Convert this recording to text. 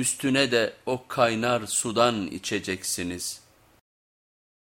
üstüne de o kaynar sudan içeceksiniz.''